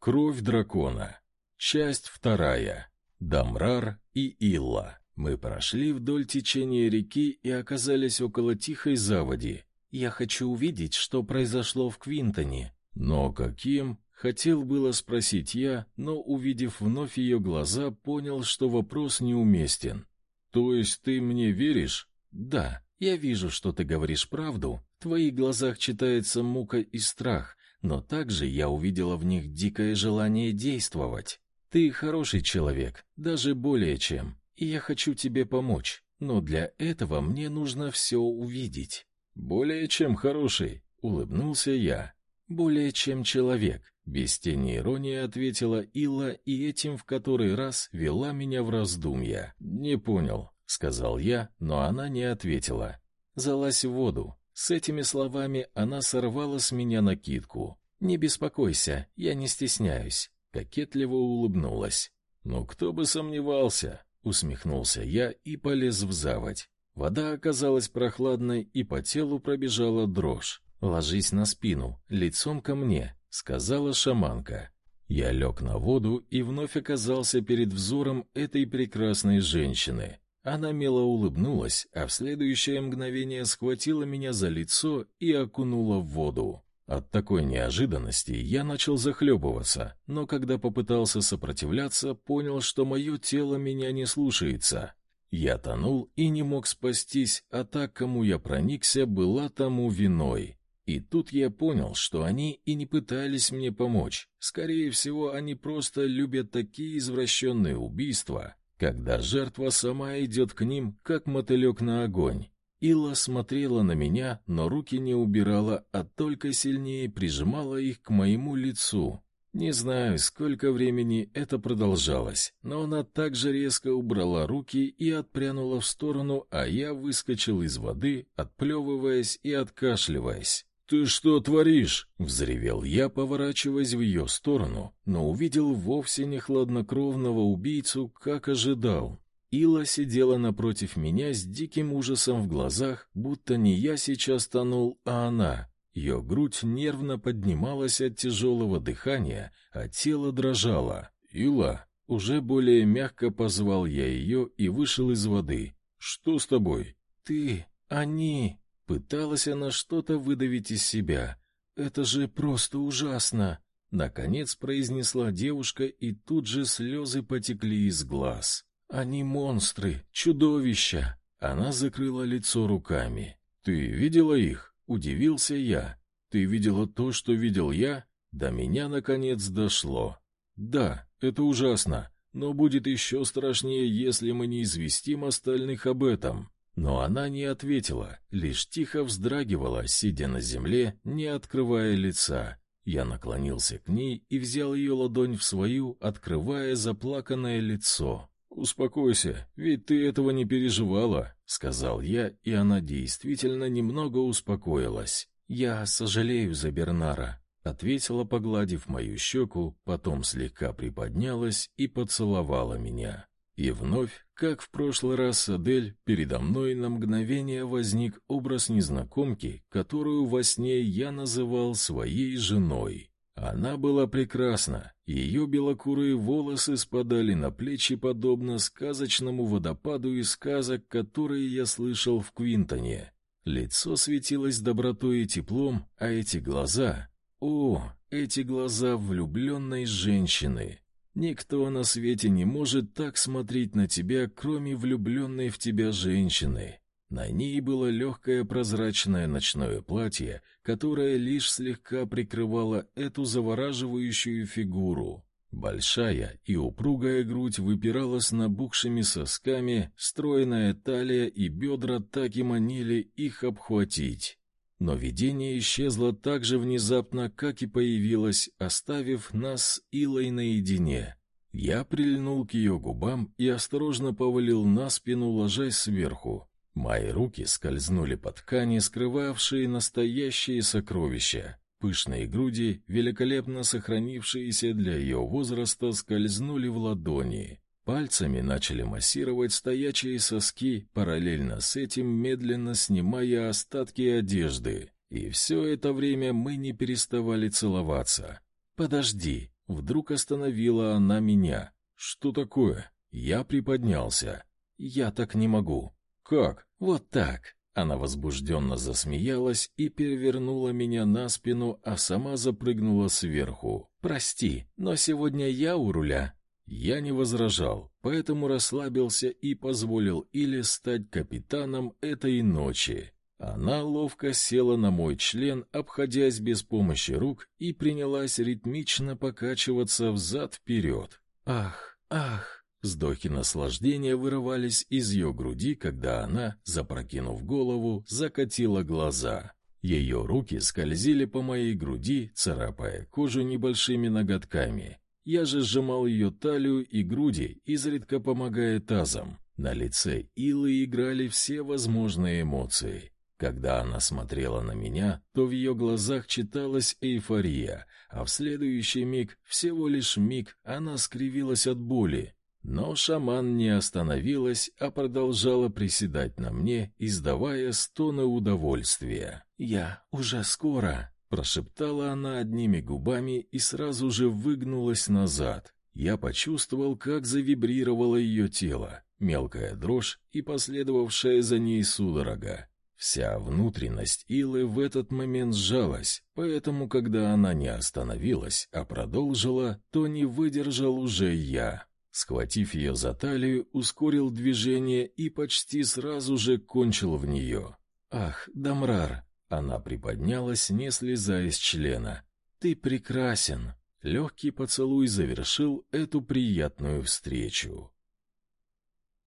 Кровь дракона. Часть вторая. Дамрар и Илла. Мы прошли вдоль течения реки и оказались около тихой заводи. Я хочу увидеть, что произошло в Квинтоне. Но каким? Хотел было спросить я, но, увидев вновь ее глаза, понял, что вопрос неуместен. То есть ты мне веришь? Да, я вижу, что ты говоришь правду. В твоих глазах читается мука и страх, но также я увидела в них дикое желание действовать. Ты хороший человек, даже более чем, и я хочу тебе помочь, но для этого мне нужно все увидеть. Более чем хороший, улыбнулся я. Более чем человек, без тени иронии ответила Илла и этим в который раз вела меня в раздумья. Не понял, сказал я, но она не ответила. Залазь в воду. С этими словами она сорвала с меня накидку. Не беспокойся, я не стесняюсь, кокетливо улыбнулась. Ну кто бы сомневался, усмехнулся я и полез в заводь. Вода оказалась прохладной, и по телу пробежала дрожь. Ложись на спину, лицом ко мне, сказала шаманка. Я лег на воду и вновь оказался перед взором этой прекрасной женщины. Она мило улыбнулась, а в следующее мгновение схватила меня за лицо и окунула в воду. От такой неожиданности я начал захлебываться, но когда попытался сопротивляться, понял, что мое тело меня не слушается. Я тонул и не мог спастись, а та, кому я проникся, была тому виной. И тут я понял, что они и не пытались мне помочь. Скорее всего, они просто любят такие извращенные убийства, когда жертва сама идет к ним, как мотылек на огонь. Ила смотрела на меня, но руки не убирала, а только сильнее прижимала их к моему лицу. Не знаю, сколько времени это продолжалось, но она также резко убрала руки и отпрянула в сторону, а я выскочил из воды, отплевываясь и откашливаясь. «Ты что творишь?» — взревел я, поворачиваясь в ее сторону, но увидел вовсе не хладнокровного убийцу, как ожидал. Ила сидела напротив меня с диким ужасом в глазах, будто не я сейчас тонул, а она. Ее грудь нервно поднималась от тяжелого дыхания, а тело дрожало. «Ила!» Уже более мягко позвал я ее и вышел из воды. «Что с тобой?» «Ты... они...» Пыталась она что-то выдавить из себя. Это же просто ужасно, наконец произнесла девушка, и тут же слезы потекли из глаз. Они монстры, чудовища. Она закрыла лицо руками. Ты видела их? удивился я. Ты видела то, что видел я? До меня наконец дошло. Да, это ужасно, но будет еще страшнее, если мы не известим остальных об этом. Но она не ответила, лишь тихо вздрагивала, сидя на земле, не открывая лица. Я наклонился к ней и взял ее ладонь в свою, открывая заплаканное лицо. «Успокойся, ведь ты этого не переживала», — сказал я, и она действительно немного успокоилась. «Я сожалею за Бернара», — ответила, погладив мою щеку, потом слегка приподнялась и поцеловала меня. И вновь, как в прошлый раз с Адель, передо мной на мгновение возник образ незнакомки, которую во сне я называл своей женой. Она была прекрасна, ее белокурые волосы спадали на плечи подобно сказочному водопаду из сказок, которые я слышал в Квинтоне. Лицо светилось добротой и теплом, а эти глаза... О, эти глаза влюбленной женщины! Никто на свете не может так смотреть на тебя, кроме влюбленной в тебя женщины. На ней было легкое прозрачное ночное платье, которое лишь слегка прикрывало эту завораживающую фигуру. Большая и упругая грудь выпирала с набухшими сосками, стройная талия и бедра так и манили их обхватить. Но видение исчезло так же внезапно, как и появилось, оставив нас с Илой наедине. Я прильнул к ее губам и осторожно повалил на спину, ложась сверху. Мои руки скользнули по ткани, скрывавшей настоящие сокровища. Пышные груди, великолепно сохранившиеся для ее возраста, скользнули в ладони. Пальцами начали массировать стоячие соски, параллельно с этим медленно снимая остатки одежды. И все это время мы не переставали целоваться. «Подожди», — Вдруг остановила она меня. Что такое? Я приподнялся. Я так не могу. Как? Вот так. Она возбужденно засмеялась и перевернула меня на спину, а сама запрыгнула сверху. Прости, но сегодня я у руля. Я не возражал, поэтому расслабился и позволил Иле стать капитаном этой ночи. Она ловко села на мой член, обходясь без помощи рук, и принялась ритмично покачиваться взад-вперед. Ах, ах! Вздохи наслаждения вырывались из ее груди, когда она, запрокинув голову, закатила глаза. Ее руки скользили по моей груди, царапая кожу небольшими ноготками. Я же сжимал ее талию и груди, изредка помогая тазом. На лице Илы играли все возможные эмоции. Когда она смотрела на меня, то в ее глазах читалась эйфория, а в следующий миг, всего лишь миг, она скривилась от боли. Но шаман не остановилась, а продолжала приседать на мне, издавая стоны удовольствия. «Я уже скоро», Прошептала она одними губами и сразу же выгнулась назад. Я почувствовал, как завибрировало ее тело, мелкая дрожь и последовавшая за ней судорога. Вся внутренность Илы в этот момент сжалась, поэтому, когда она не остановилась, а продолжила, то не выдержал уже я. Схватив ее за талию, ускорил движение и почти сразу же кончил в нее. «Ах, Дамрар, она приподнялась, не слезая с члена. «Ты прекрасен!» Легкий поцелуй завершил эту приятную встречу.